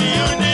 You union.